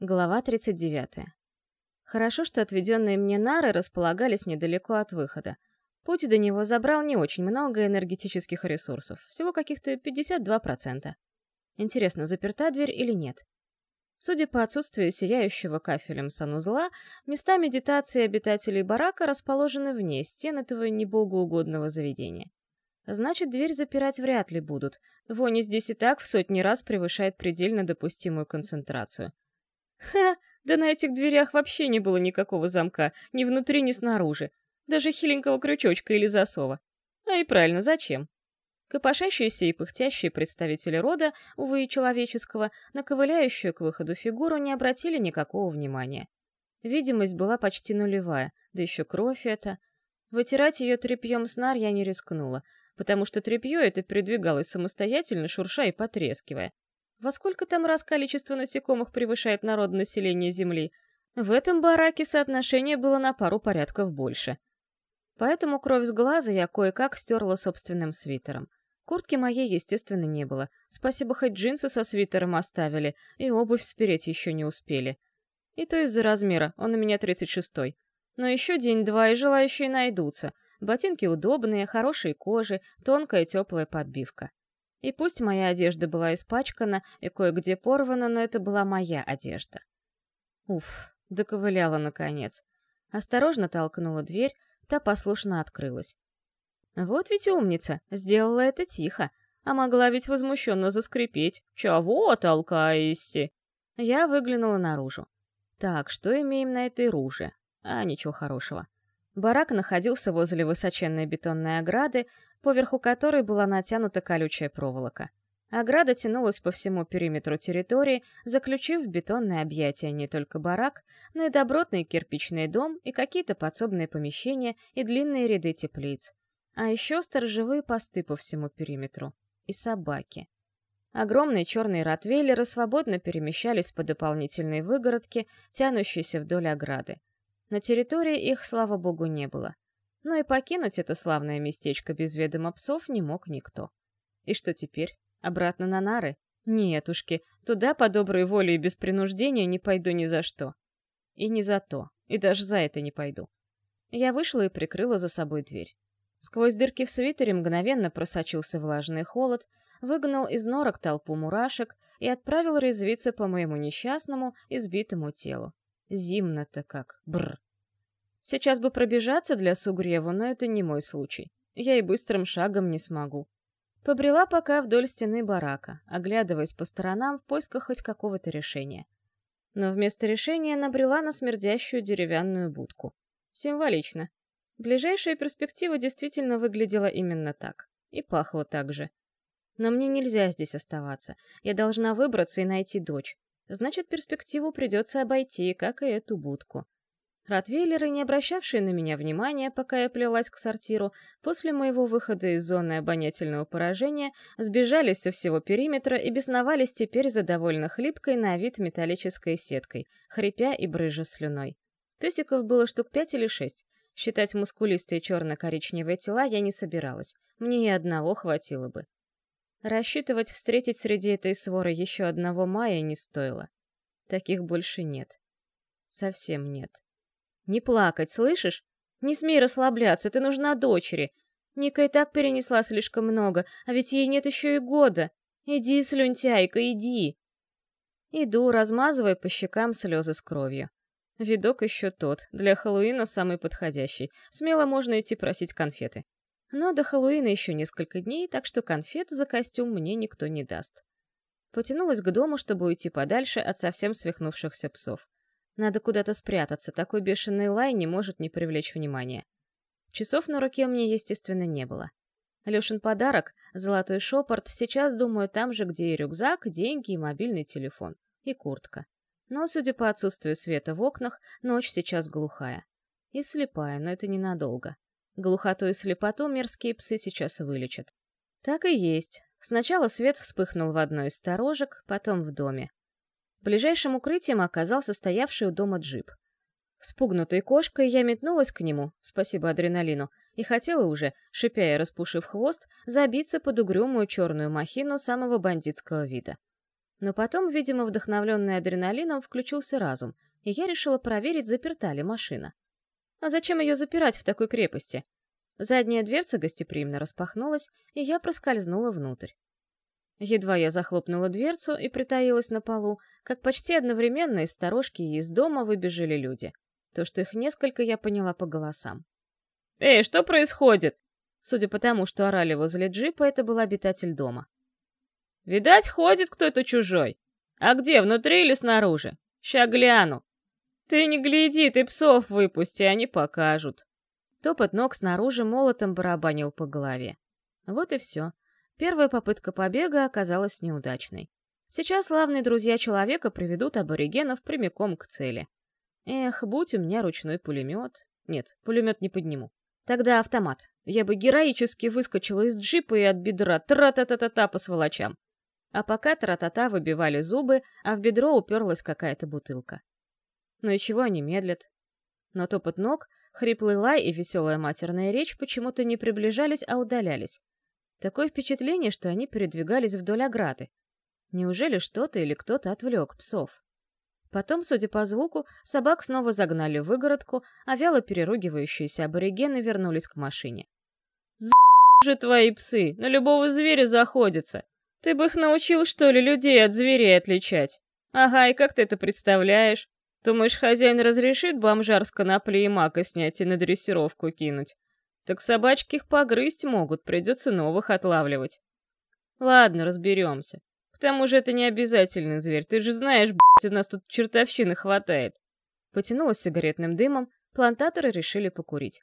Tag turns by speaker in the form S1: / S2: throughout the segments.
S1: Глава 39. Хорошо, что отведенные мне нары располагались недалеко от выхода. Путь до него забрал не очень много энергетических ресурсов, всего каких-то 52%. Интересно, заперта дверь или нет? Судя по отсутствию сияющего кафелем санузла, места медитации обитателей барака расположены вне стен этого небогоугодного заведения. Значит, дверь запирать вряд ли будут. Вони здесь и так в сотни раз превышает предельно допустимую концентрацию. Ха, да на этих дверях вообще не было никакого замка, ни внутри, ни снаружи. Даже хиленького крючочка или засова. А и правильно, зачем? Копошащиеся и пыхтящие представители рода, увы и человеческого, на ковыляющую к выходу фигуру не обратили никакого внимания. Видимость была почти нулевая, да еще кровь эта. Вытирать ее тряпьем снар я не рискнула, потому что тряпье это передвигалось самостоятельно, шурша и потрескивая. Во сколько там раз количество насекомых превышает народонаселение Земли? В этом бараке соотношение было на пару порядков больше. Поэтому кровь с глаза я кое-как стерла собственным свитером. Куртки моей, естественно, не было. Спасибо, хоть джинсы со свитером оставили, и обувь спереть еще не успели. И то из-за размера, он у меня 36-й. Но еще день-два и желающие найдутся. Ботинки удобные, хорошей кожи, тонкая теплая подбивка. И пусть моя одежда была испачкана и кое-где порвана, но это была моя одежда. Уф, доковыляла наконец. Осторожно толкнула дверь, та послушно открылась. Вот ведь умница, сделала это тихо, а могла ведь возмущенно заскрипеть. «Чего толкаешься?» Я выглянула наружу. Так, что имеем на этой руже? А, ничего хорошего. Барак находился возле высоченной бетонной ограды, поверху которой была натянута колючая проволока. Ограда тянулась по всему периметру территории, заключив в бетонное объятие не только барак, но и добротный кирпичный дом и какие-то подсобные помещения и длинные ряды теплиц. А еще сторожевые посты по всему периметру. И собаки. Огромные черные ротвейлеры свободно перемещались по дополнительной выгородке, тянущейся вдоль ограды. На территории их, слава богу, не было. Но и покинуть это славное местечко без ведома псов не мог никто. И что теперь? Обратно на нары? Нетушки, туда по доброй воле и без принуждения не пойду ни за что. И не за то, и даже за это не пойду. Я вышла и прикрыла за собой дверь. Сквозь дырки в свитере мгновенно просочился влажный холод, выгнал из норок толпу мурашек и отправил резвиться по моему несчастному, избитому телу. Зимно-то как, бр. Сейчас бы пробежаться для сугреву, но это не мой случай. Я и быстрым шагом не смогу. Побрела пока вдоль стены барака, оглядываясь по сторонам в поисках хоть какого-то решения. Но вместо решения набрела на смердящую деревянную будку. Символично. Ближайшая перспектива действительно выглядела именно так. И пахла так же. Но мне нельзя здесь оставаться. Я должна выбраться и найти дочь. Значит, перспективу придется обойти, как и эту будку. Ротвейлеры, не обращавшие на меня внимания, пока я плелась к сортиру, после моего выхода из зоны обонятельного поражения, сбежались со всего периметра и бесновались теперь за довольно хлипкой на вид металлической сеткой, хрипя и брыжа слюной. Песиков было штук пять или шесть. Считать мускулистые черно-коричневые тела я не собиралась, мне и одного хватило бы. Рассчитывать встретить среди этой своры еще одного мая не стоило. Таких больше нет. Совсем нет. Не плакать, слышишь? Не смей расслабляться, ты нужна дочери. Ника и так перенесла слишком много, а ведь ей нет еще и года. Иди, слюнтяйка, иди. Иду, размазывая по щекам слезы с кровью. Видок еще тот, для Хэллоуина самый подходящий. Смело можно идти просить конфеты. Но до Хэллоуина еще несколько дней, так что конфет за костюм мне никто не даст. Потянулась к дому, чтобы уйти подальше от совсем свихнувшихся псов. Надо куда-то спрятаться, такой бешеный лай не может не привлечь внимания. Часов на руке у меня, естественно, не было. Лешин подарок, золотой шепорт, сейчас, думаю, там же, где и рюкзак, деньги и мобильный телефон. И куртка. Но, судя по отсутствию света в окнах, ночь сейчас глухая. И слепая, но это ненадолго. Глухоту и слепоту мерзкие псы сейчас вылечат. Так и есть. Сначала свет вспыхнул в одной из сторожек, потом в доме. Ближайшим укрытием оказался стоявший у дома джип. Спугнутой кошкой я метнулась к нему, спасибо адреналину, и хотела уже, шипя и распушив хвост, забиться под угрюмую черную махину самого бандитского вида. Но потом, видимо, вдохновленный адреналином, включился разум, и я решила проверить, заперта ли машина. А зачем ее запирать в такой крепости? Задняя дверца гостеприимно распахнулась, и я проскользнула внутрь. Едва я захлопнула дверцу и притаилась на полу, как почти одновременно из сторожки и из дома выбежали люди. То, что их несколько, я поняла по голосам. «Эй, что происходит?» Судя по тому, что орали возле джипа, это был обитатель дома. «Видать, ходит кто-то чужой. А где, внутри или снаружи? Ща гляну. Ты не гляди, ты псов выпусти, они покажут». Топот ног снаружи молотом барабанил по голове. Вот и все. Первая попытка побега оказалась неудачной. Сейчас славные друзья человека приведут аборигенов прямиком к цели. Эх, будь у меня ручной пулемет. Нет, пулемет не подниму. Тогда автомат. Я бы героически выскочила из джипа и от бедра тра-та-та-та-та по сволочам. А пока тра-та-та выбивали зубы, а в бедро уперлась какая-то бутылка. Ну и чего они медлят? Но топот ног, хриплый лай и веселая матерная речь почему-то не приближались, а удалялись. Такое впечатление, что они передвигались вдоль ограды. Неужели что-то или кто-то отвлек псов? Потом, судя по звуку, собак снова загнали в выгородку, а вяло переругивающиеся аборигены вернулись к машине. «З*** же твои псы, на любого зверя заходятся. Ты бы их научил, что ли, людей от зверей отличать? Ага, и как ты это представляешь? Думаешь, хозяин разрешит бомжар с конопли и мака снять и на дрессировку кинуть? Так собачки их погрызть могут, придется новых отлавливать. Ладно, разберемся. К тому же это не обязательный зверь, ты же знаешь, блядь, у нас тут чертовщины хватает. Потянулась сигаретным дымом, плантаторы решили покурить.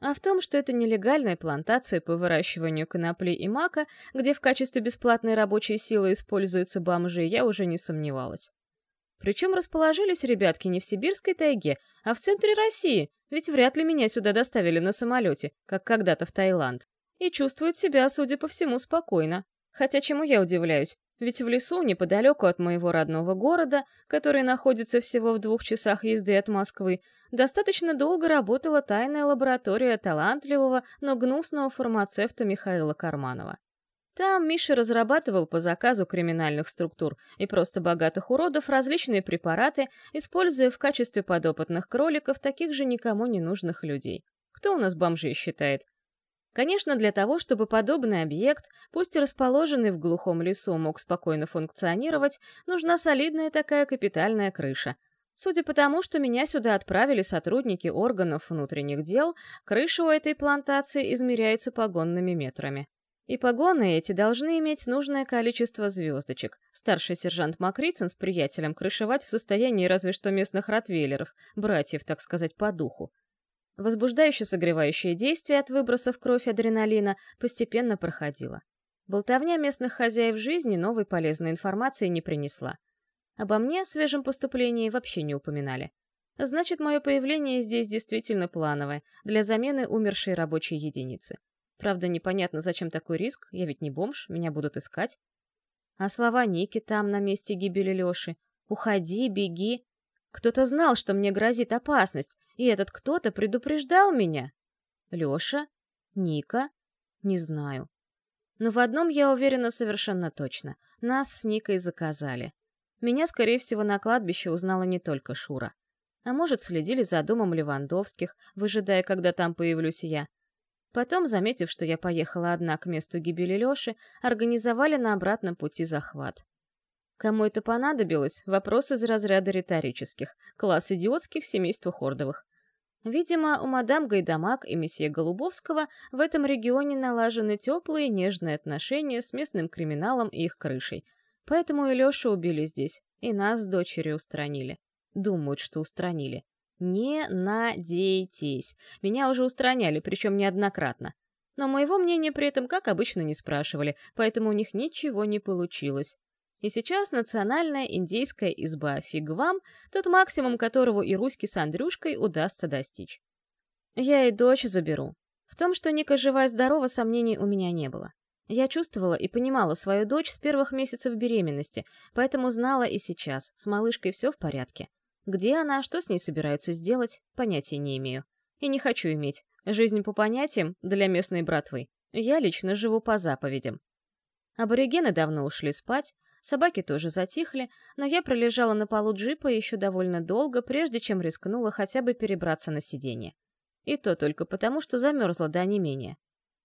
S1: А в том, что это нелегальная плантация по выращиванию конопли и мака, где в качестве бесплатной рабочей силы используются бомжи, я уже не сомневалась. Причем расположились ребятки не в сибирской тайге, а в центре России, ведь вряд ли меня сюда доставили на самолете, как когда-то в Таиланд. И чувствуют себя, судя по всему, спокойно. Хотя чему я удивляюсь, ведь в лесу, неподалеку от моего родного города, который находится всего в двух часах езды от Москвы, достаточно долго работала тайная лаборатория талантливого, но гнусного фармацевта Михаила Карманова. Там Миша разрабатывал по заказу криминальных структур и просто богатых уродов различные препараты, используя в качестве подопытных кроликов таких же никому не нужных людей. Кто у нас бомжей считает? Конечно, для того, чтобы подобный объект, пусть и расположенный в глухом лесу, мог спокойно функционировать, нужна солидная такая капитальная крыша. Судя по тому, что меня сюда отправили сотрудники органов внутренних дел, крыша у этой плантации измеряется погонными метрами. И погоны эти должны иметь нужное количество звездочек. Старший сержант Макрицын с приятелем крышевать в состоянии разве что местных ротвейлеров, братьев, так сказать, по духу. Возбуждающее согревающее действие от выбросов кровь адреналина постепенно проходило. Болтовня местных хозяев жизни новой полезной информации не принесла. Обо мне, свежем поступлении, вообще не упоминали. Значит, мое появление здесь действительно плановое, для замены умершей рабочей единицы. Правда, непонятно, зачем такой риск, я ведь не бомж, меня будут искать. А слова Ники там, на месте гибели Лёши. «Уходи, беги». Кто-то знал, что мне грозит опасность, и этот кто-то предупреждал меня. Лёша? Ника? Не знаю. Но в одном я уверена совершенно точно. Нас с Никой заказали. Меня, скорее всего, на кладбище узнала не только Шура. А может, следили за домом Левандовских, выжидая, когда там появлюсь я. Потом, заметив, что я поехала одна к месту гибели Лёши, организовали на обратном пути захват. Кому это понадобилось? Вопрос из разряда риторических. Класс идиотских, семейства Хордовых. Видимо, у мадам Гайдамак и месье Голубовского в этом регионе налажены теплые нежные отношения с местным криминалом и их крышей. Поэтому и Лёшу убили здесь, и нас с дочерью устранили. Думают, что устранили. Не надейтесь. Меня уже устраняли, причем неоднократно. Но моего мнения при этом, как обычно, не спрашивали, поэтому у них ничего не получилось. И сейчас национальная индейская изба фиг вам, тот максимум которого и Руське с Андрюшкой удастся достичь. Я и дочь заберу. В том, что Ника жива и здорова, сомнений у меня не было. Я чувствовала и понимала свою дочь с первых месяцев беременности, поэтому знала и сейчас, с малышкой все в порядке. Где она, что с ней собираются сделать, понятия не имею. И не хочу иметь. Жизнь по понятиям для местной братвы. Я лично живу по заповедям. Аборигены давно ушли спать, собаки тоже затихли, но я пролежала на полу джипа еще довольно долго, прежде чем рискнула хотя бы перебраться на сиденье. И то только потому, что замерзла до онемения.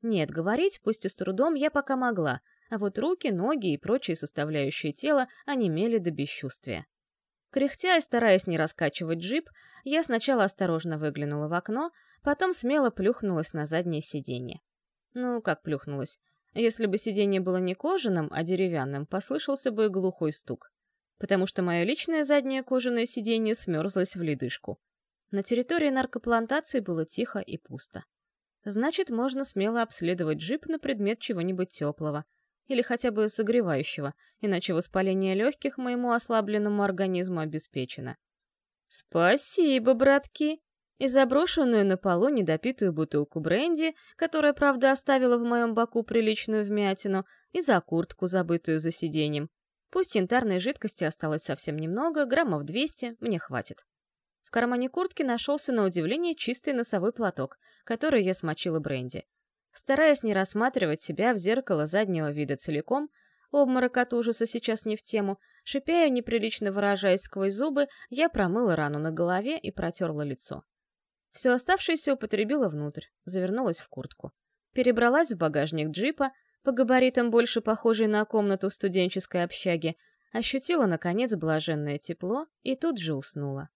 S1: Нет, говорить, пусть и с трудом, я пока могла, а вот руки, ноги и прочие составляющие тела онемели до бесчувствия. Кряхтя и стараясь не раскачивать джип, я сначала осторожно выглянула в окно, потом смело плюхнулась на заднее сиденье. Ну, как плюхнулась? Если бы сиденье было не кожаным, а деревянным, послышался бы глухой стук. Потому что мое личное заднее кожаное сиденье смерзлось в ледышку. На территории наркоплантации было тихо и пусто. Значит, можно смело обследовать джип на предмет чего-нибудь теплого. Или хотя бы согревающего, иначе воспаление легких моему ослабленному организму обеспечено. «Спасибо, братки!» И заброшенную на полу недопитую бутылку бренди, которая, правда, оставила в моем боку приличную вмятину, и за куртку, забытую за сиденьем. Пусть янтарной жидкости осталось совсем немного, граммов 200, мне хватит кармане куртки нашелся на удивление чистый носовой платок, который я смочила бренди. Стараясь не рассматривать себя в зеркало заднего вида целиком, обморок от ужаса сейчас не в тему, шипя неприлично выражаясь сквозь зубы, я промыла рану на голове и протерла лицо. Все оставшееся употребила внутрь, завернулась в куртку. Перебралась в багажник джипа, по габаритам больше похожий на комнату в студенческой общаге, ощутила, наконец, блаженное тепло и тут же уснула.